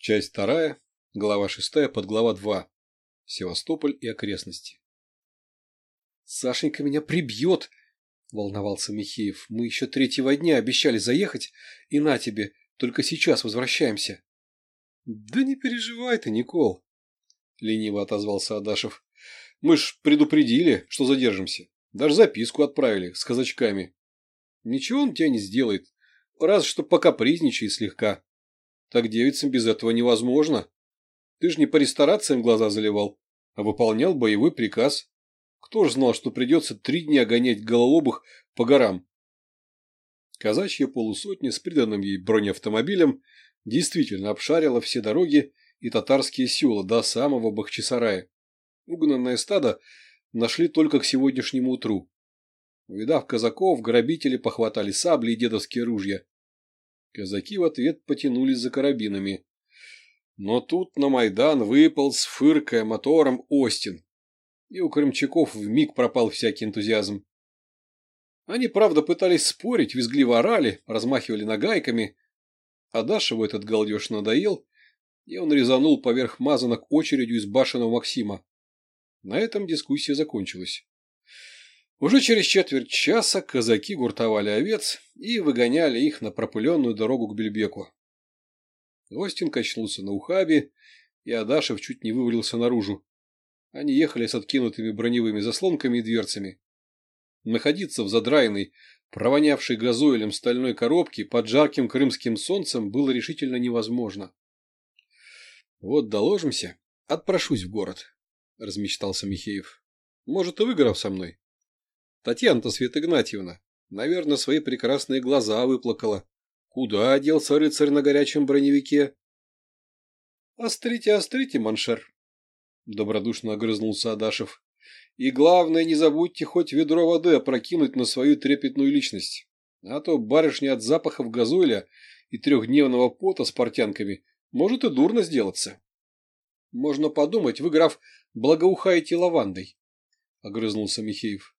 Часть вторая, глава шестая, подглава два. Севастополь и окрестности. «Сашенька меня прибьет!» – волновался Михеев. «Мы еще третьего дня обещали заехать, и на тебе, только сейчас возвращаемся». «Да не переживай ты, Никол!» – лениво отозвался Адашев. «Мы ж предупредили, что задержимся. Даже записку отправили с казачками. Ничего он тебя не сделает, раз что покапризничай слегка. Так девицам без этого невозможно. Ты ж не по ресторациям глаза заливал, а выполнял боевой приказ. Кто ж знал, что придется три дня гонять гололобых по горам? Казачья полусотня с приданным ей бронеавтомобилем действительно обшарила все дороги и татарские села до самого Бахчисарая. Угнанное стадо нашли только к сегодняшнему утру. Увидав казаков, грабители похватали сабли и дедовские ружья. Казаки в ответ потянулись за карабинами. Но тут на Майдан выполз, фыркая мотором, Остин. И у крымчаков вмиг пропал всякий энтузиазм. Они, правда, пытались спорить, визгливо орали, размахивали нагайками. А Дашеву этот галдеж надоел, и он резанул поверх мазанок очередью из башенного Максима. На этом дискуссия закончилась. Уже через четверть часа казаки гуртовали овец и выгоняли их на пропыленную дорогу к Бельбеку. Остин качнулся на ухабе, и Адашев чуть не вывалился наружу. Они ехали с откинутыми броневыми заслонками и дверцами. Находиться в задраенной, провонявшей газоилем стальной коробке под жарким крымским солнцем было решительно невозможно. «Вот доложимся, отпрошусь в город», — размечтался Михеев. «Может, и выиграв со мной?» Татьяна-то Света Игнатьевна, наверное, свои прекрасные глаза выплакала. Куда оделся рыцарь на горячем броневике? «Острите, острите, маншер!» — добродушно огрызнулся Адашев. «И главное, не забудьте хоть ведро воды опрокинуть на свою трепетную личность. А то барышня от запахов газоля и трехдневного пота с портянками может и дурно сделаться». «Можно подумать, вы, граф, благоухаете лавандой», — огрызнулся Михеев.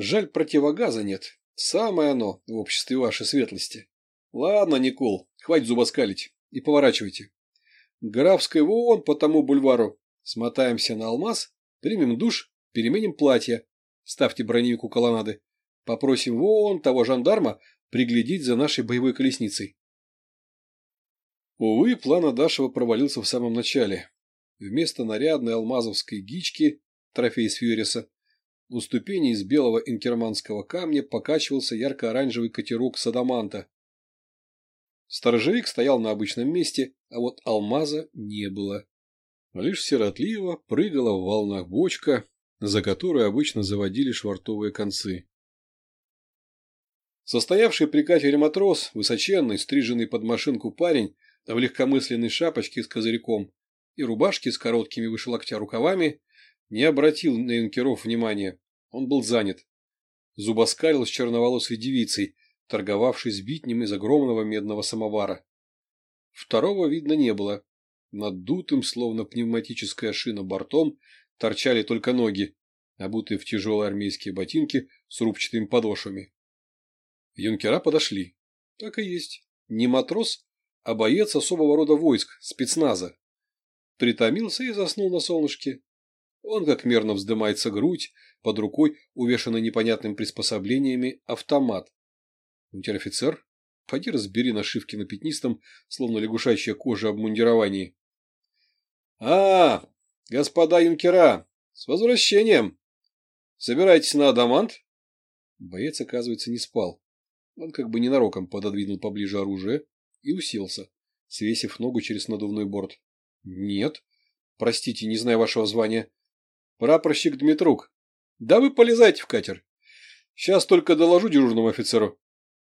Жаль, противогаза нет. Самое оно в обществе вашей светлости. Ладно, Никол, хватит зубоскалить. И поворачивайте. Графской вон по тому бульвару. Смотаемся на алмаз, примем душ, переменим платье. Ставьте броневик у колоннады. Попросим вон того жандарма приглядеть за нашей боевой колесницей. Увы, план Адашева провалился в самом начале. Вместо нарядной алмазовской гички, трофей с Фьюриса, у ступени из белого инкерманского камня покачивался ярко-оранжевый катерок садаманта. Сторожевик стоял на обычном месте, а вот алмаза не было. Лишь сиротливо прыгала в волнах бочка, за которой обычно заводили швартовые концы. Состоявший при катере матрос, высоченный, стриженный под машинку парень в легкомысленной шапочке с козырьком и рубашке с короткими выше локтя рукавами, не обратил на юнкеров внимания. Он был занят. Зубоскалил с черноволосой девицей, торговавшей сбитнем из огромного медного самовара. Второго видно не было. Над дутым, словно пневматическая шина бортом, торчали только ноги, обутые в тяжелые армейские ботинки с рубчатыми подошвами. Юнкера подошли. Так и есть. Не матрос, а боец особого рода войск, спецназа. Притомился и заснул на солнышке. Он, как мерно вздымается грудь, под рукой, увешанный непонятными приспособлениями, автомат. Унтер-офицер? Пойди разбери нашивки на пятнистом, словно лягушачья кожа обмундировании. А, господа юнкера, с возвращением! Собирайтесь на адамант? Боец, оказывается, не спал. Он как бы ненароком пододвинул поближе оружие и уселся, свесив ногу через надувной борт. Нет, простите, не знаю вашего звания. Прапорщик Дмитрук. Да вы полезайте в катер. Сейчас только доложу дежурному офицеру.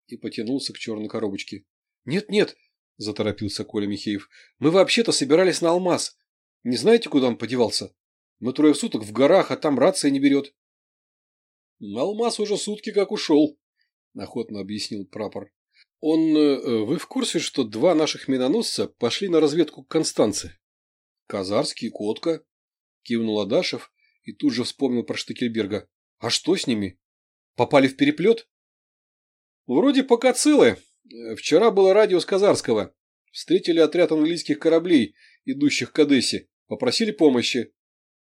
И потянулся к черной коробочке. Нет, нет, заторопился Коля Михеев. Мы вообще-то собирались на алмаз. Не знаете, куда он подевался? Мы трое суток в горах, а там рация не берет. Алмаз уже сутки как ушел, охотно объяснил прапор. Он... Э, вы в курсе, что два наших миноносца пошли на разведку к Констанции? Казарский Котка, кивнул Адашев, и тут же вспомнил про Штекельберга. А что с ними? Попали в переплет? Вроде пока целы. Вчера было радио с Казарского. Встретили отряд английских кораблей, идущих к Одессе, попросили помощи.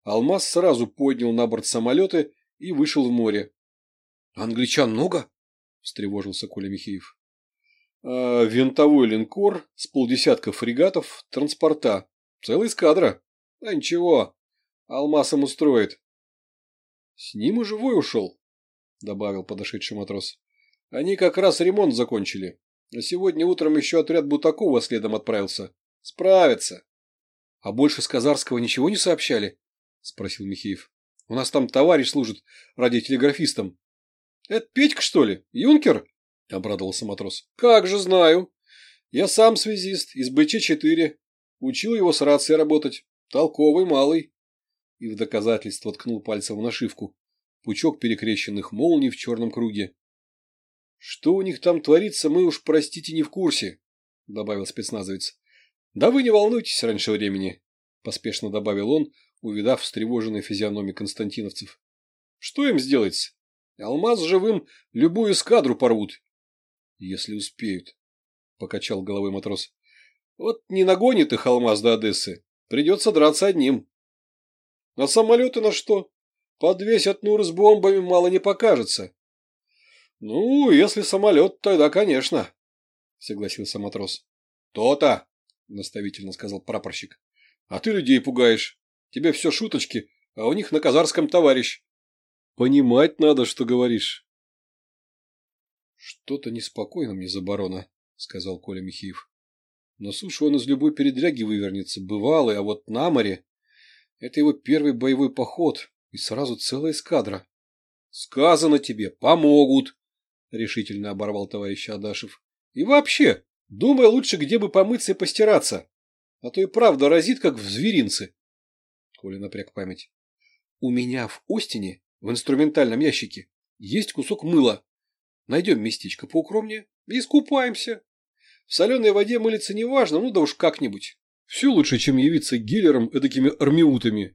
Алмаз сразу поднял на борт самолеты и вышел в море. — Англичан много? — встревожился Коля Михеев. А, винтовой линкор с полдесятка фрегатов, транспорта. Целая эскадра. А ничего, Алмаз им устроит. — С ним и живой ушел, — добавил подошедший матрос. — Они как раз ремонт закончили. А сегодня утром еще отряд Бутакова следом отправился. Справится. — А больше с Казарского ничего не сообщали? — спросил Михеев. — У нас там товарищ служит радиотелеграфистом. — Это Петька, что ли? Юнкер? — обрадовался матрос. — Как же знаю. Я сам связист из БЧ-4. Учил его с рацией работать. Толковый малый. И в доказательство ткнул пальцем в нашивку. Пучок перекрещенных молний в черном круге. Что у них там творится, мы уж, простите, не в курсе, — добавил спецназовец. — Да вы не волнуйтесь раньше времени, — поспешно добавил он, увидав встревоженные физиономии константиновцев. — Что им сделается? Алмаз живым любую эскадру порвут. — Если успеют, — покачал головой матрос. — Вот не нагонит их алмаз до Одессы. Придется драться одним. — А самолеты на что? Подвесят Нур с бомбами мало не покажется. «Ну, если самолет, тогда, конечно», — согласился матрос. «То-то», — наставительно сказал прапорщик. «А ты людей пугаешь. Тебе все шуточки, а у них на казарском товарищ». «Понимать надо, что говоришь». «Что-то неспокойно мне за барона», — сказал Коля Михеев. «На суше он из любой передряги вывернется, бывалый, а вот на море... Это его первый боевой поход, и сразу целая эскадра». «Сказано тебе, помогут», решительно оборвал товарищ Адашев. И вообще, думай лучше, где бы помыться и постираться. А то и правда разит, как в зверинце. Коля напряг память. У меня в Остине, в инструментальном ящике, есть кусок мыла. Найдем местечко поукромнее и искупаемся. В соленой воде мылиться не важно, ну да уж как-нибудь. Все лучше, чем явиться гиллером эдакими армиутами.